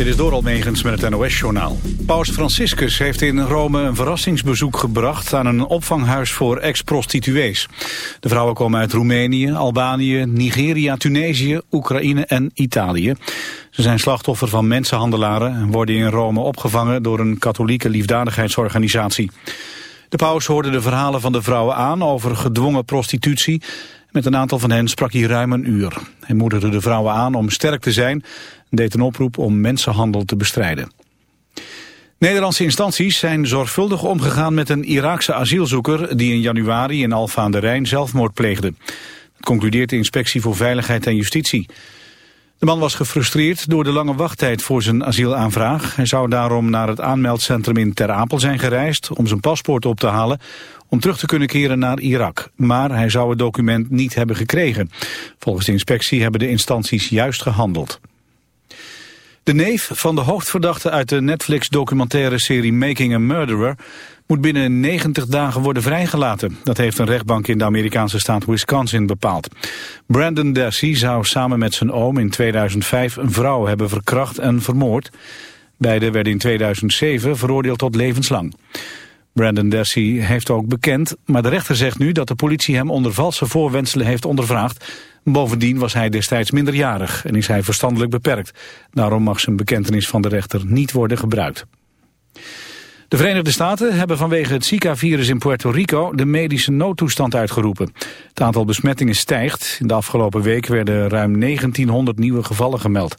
Dit is door Almegens met het NOS-journaal. Paus Franciscus heeft in Rome een verrassingsbezoek gebracht... aan een opvanghuis voor ex-prostituees. De vrouwen komen uit Roemenië, Albanië, Nigeria, Tunesië, Oekraïne en Italië. Ze zijn slachtoffer van mensenhandelaren... en worden in Rome opgevangen door een katholieke liefdadigheidsorganisatie. De paus hoorde de verhalen van de vrouwen aan over gedwongen prostitutie... Met een aantal van hen sprak hij ruim een uur. Hij moedigde de vrouwen aan om sterk te zijn deed een oproep om mensenhandel te bestrijden. Nederlandse instanties zijn zorgvuldig omgegaan met een Iraakse asielzoeker die in januari in Alfa aan de Rijn zelfmoord pleegde. Concludeert de Inspectie voor Veiligheid en Justitie. De man was gefrustreerd door de lange wachttijd voor zijn asielaanvraag. Hij zou daarom naar het aanmeldcentrum in Ter Apel zijn gereisd om zijn paspoort op te halen om terug te kunnen keren naar Irak. Maar hij zou het document niet hebben gekregen. Volgens de inspectie hebben de instanties juist gehandeld. De neef van de hoofdverdachte uit de Netflix-documentaire serie Making a Murderer moet binnen 90 dagen worden vrijgelaten. Dat heeft een rechtbank in de Amerikaanse staat Wisconsin bepaald. Brandon Dassey zou samen met zijn oom in 2005 een vrouw hebben verkracht en vermoord. Beiden werden in 2007 veroordeeld tot levenslang. Brandon Dassey heeft ook bekend, maar de rechter zegt nu dat de politie hem onder valse voorwenselen heeft ondervraagd. Bovendien was hij destijds minderjarig en is hij verstandelijk beperkt. Daarom mag zijn bekentenis van de rechter niet worden gebruikt. De Verenigde Staten hebben vanwege het Zika-virus in Puerto Rico de medische noodtoestand uitgeroepen. Het aantal besmettingen stijgt. In de afgelopen week werden ruim 1900 nieuwe gevallen gemeld.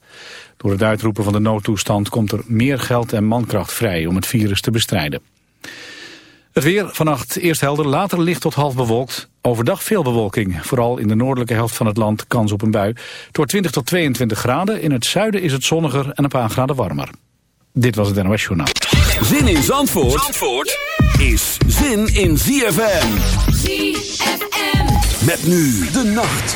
Door het uitroepen van de noodtoestand komt er meer geld en mankracht vrij om het virus te bestrijden. Het weer vannacht eerst helder, later licht tot half bewolkt. Overdag veel bewolking. Vooral in de noordelijke helft van het land kans op een bui. Door 20 tot 22 graden. In het zuiden is het zonniger en een paar graden warmer. Dit was het NOS Journaal. Zin in Zandvoort, Zandvoort is zin in ZFM. ZFM. Met nu de nacht.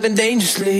living dangerously.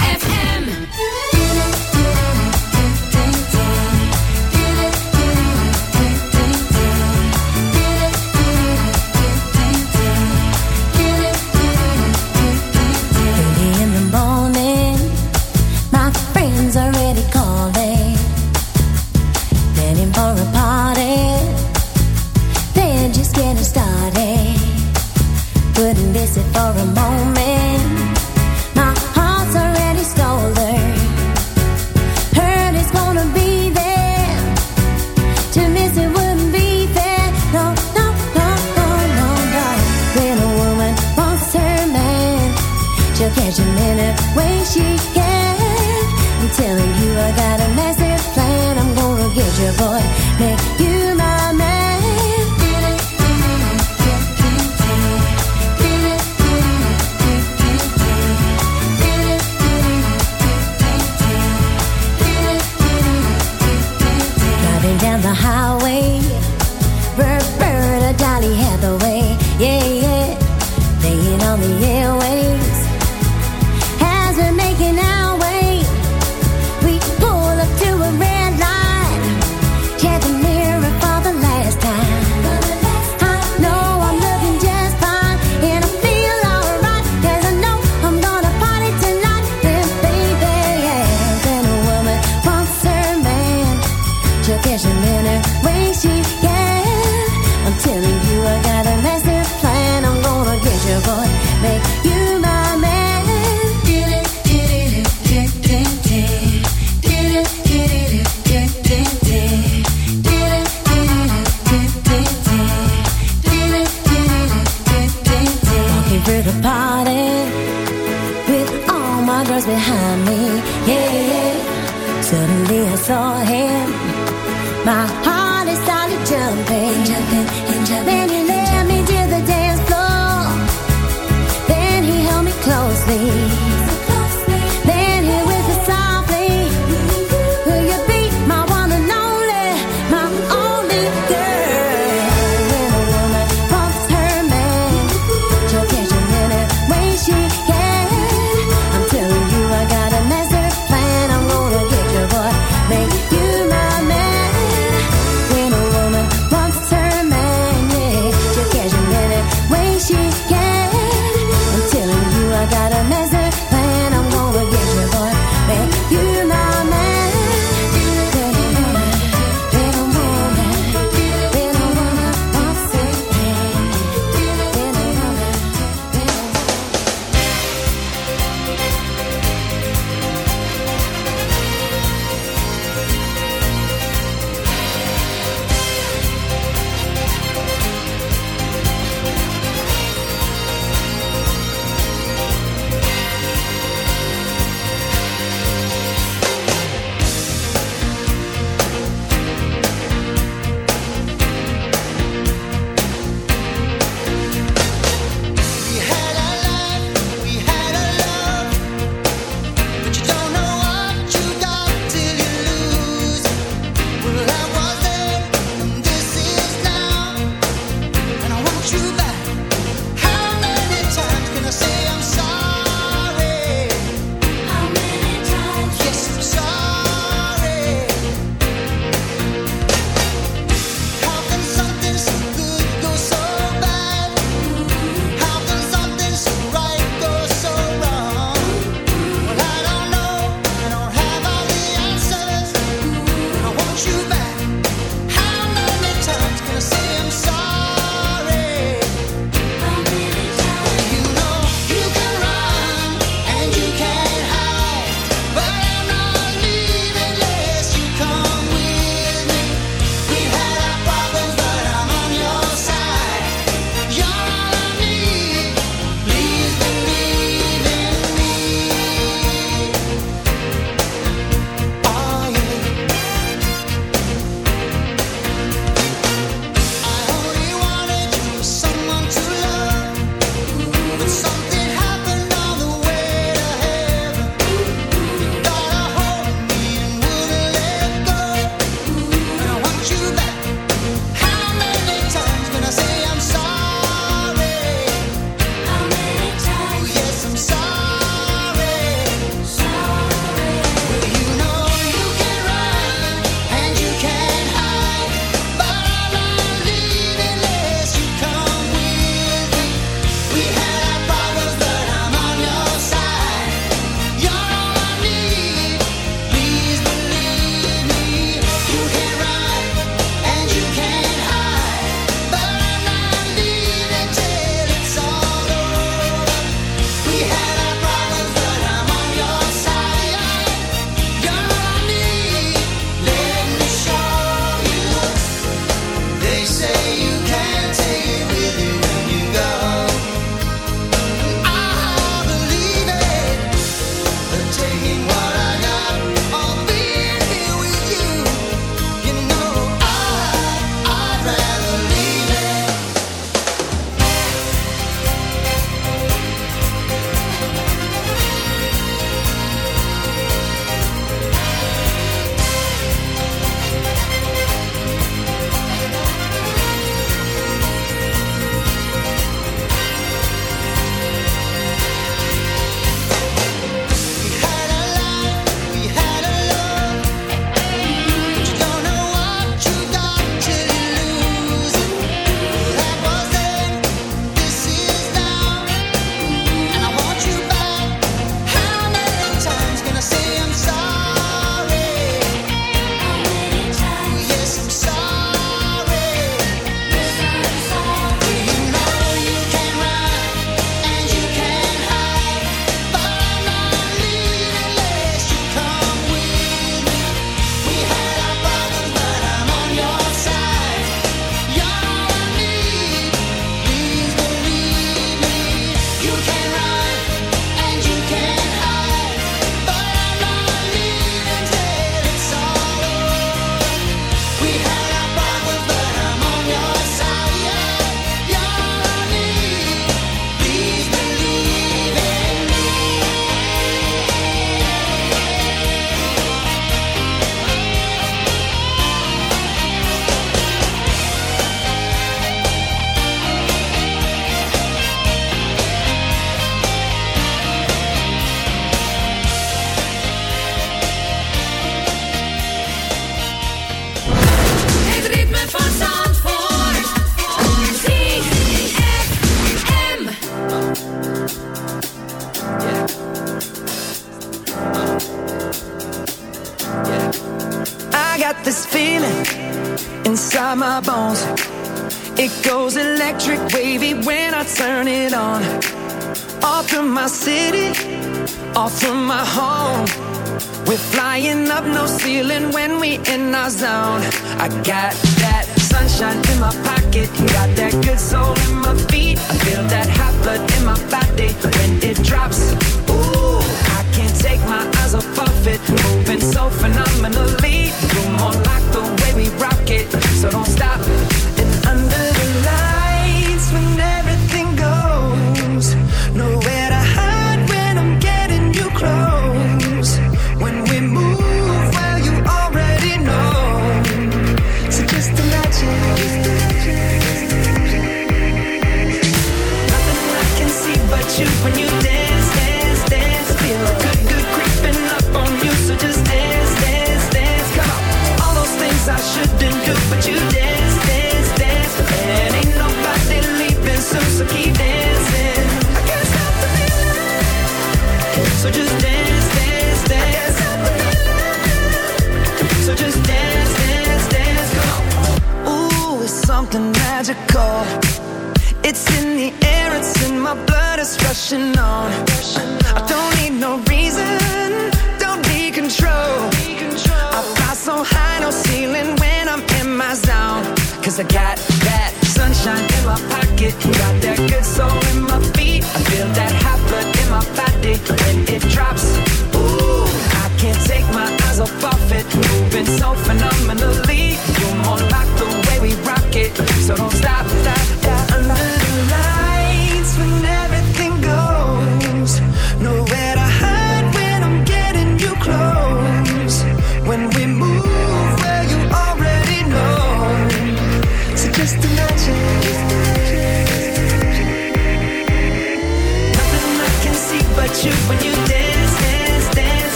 I got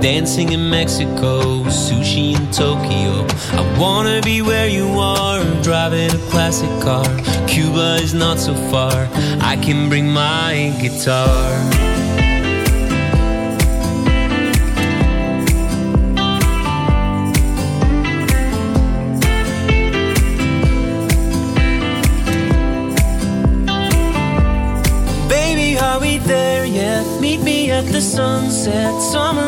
dancing in Mexico, sushi in Tokyo. I wanna be where you are, driving a classic car. Cuba is not so far, I can bring my guitar. Baby, are we there yet? Meet me at the sunset. Summer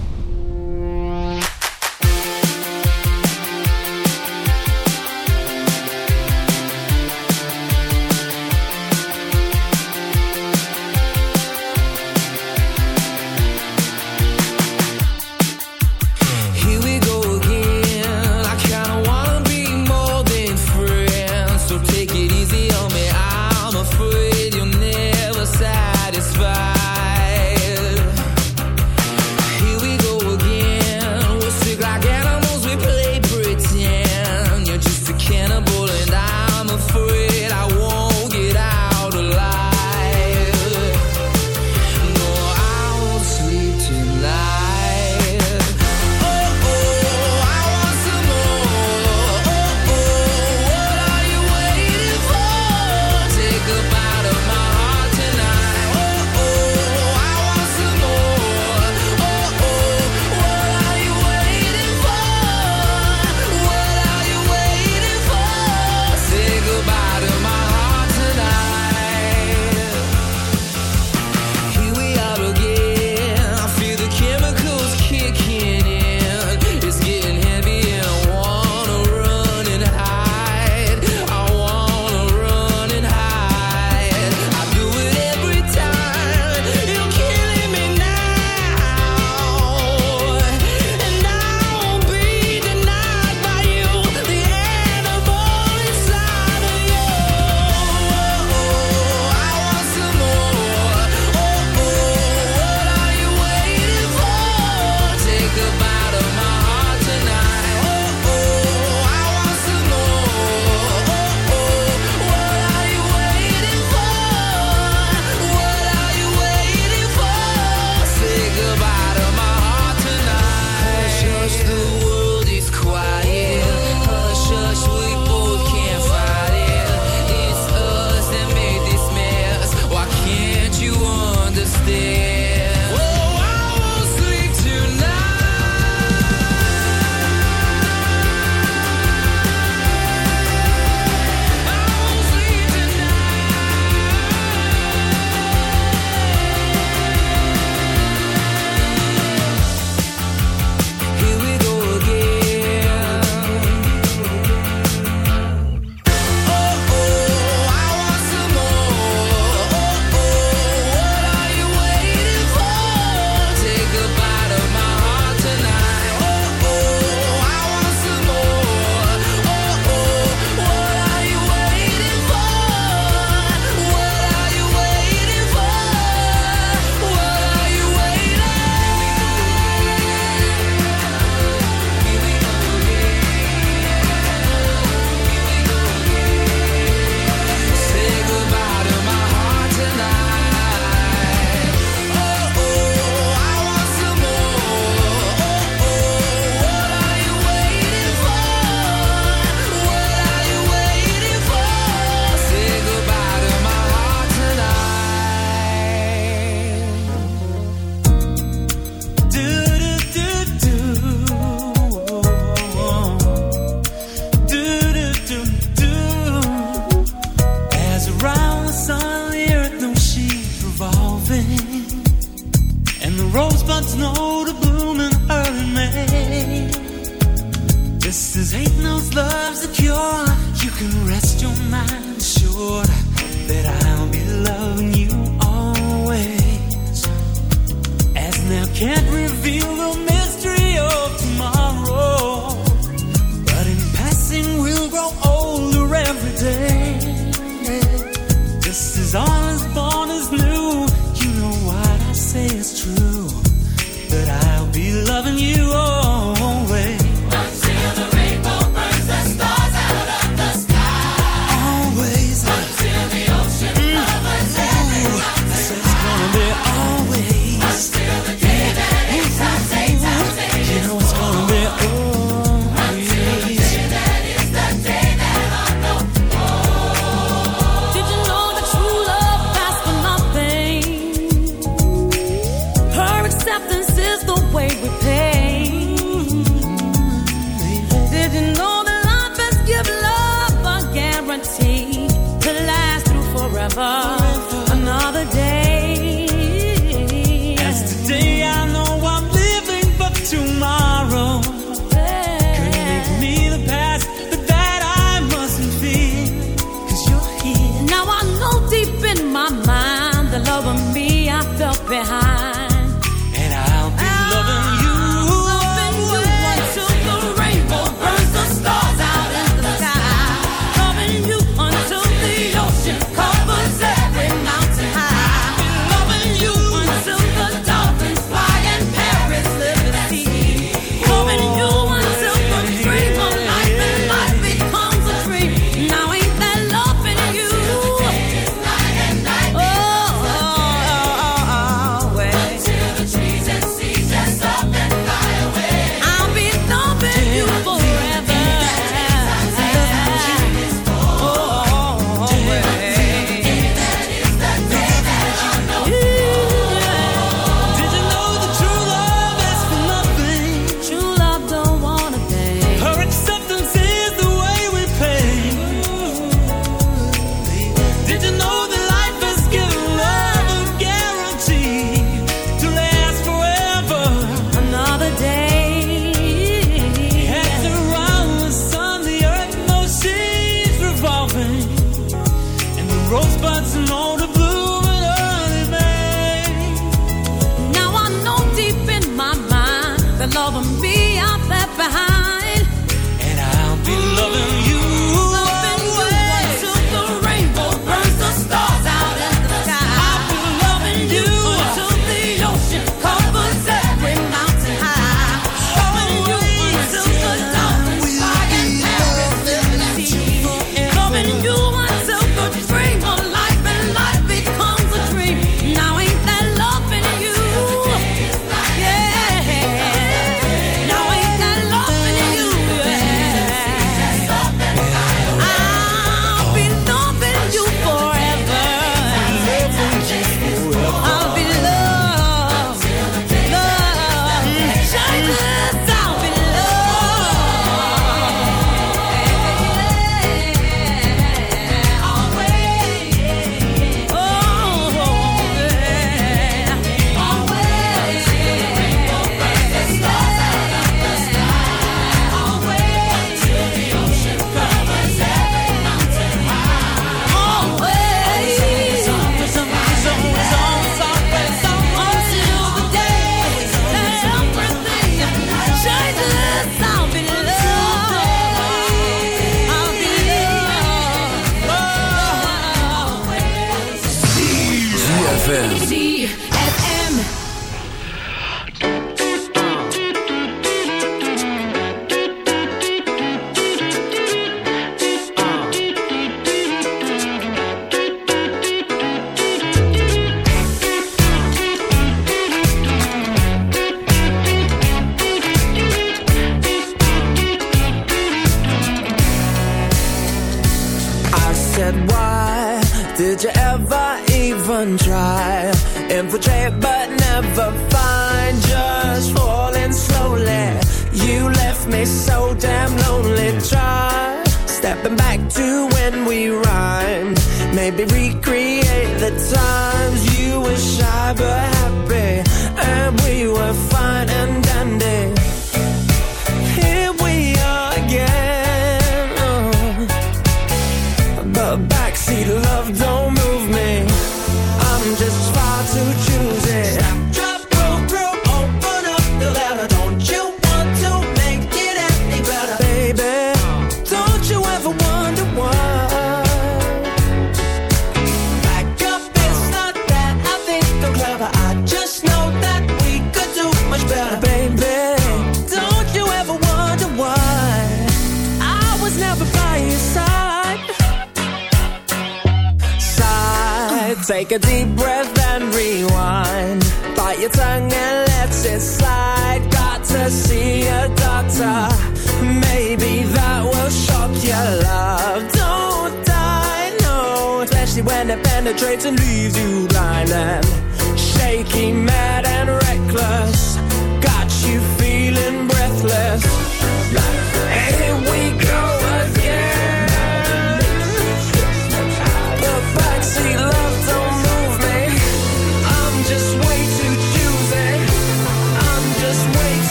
Penetrates and leaves you blind and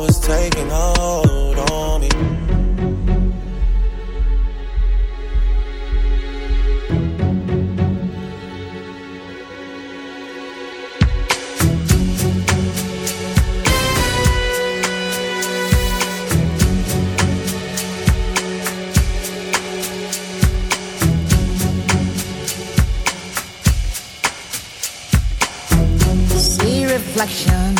was taking hold on me. Reflection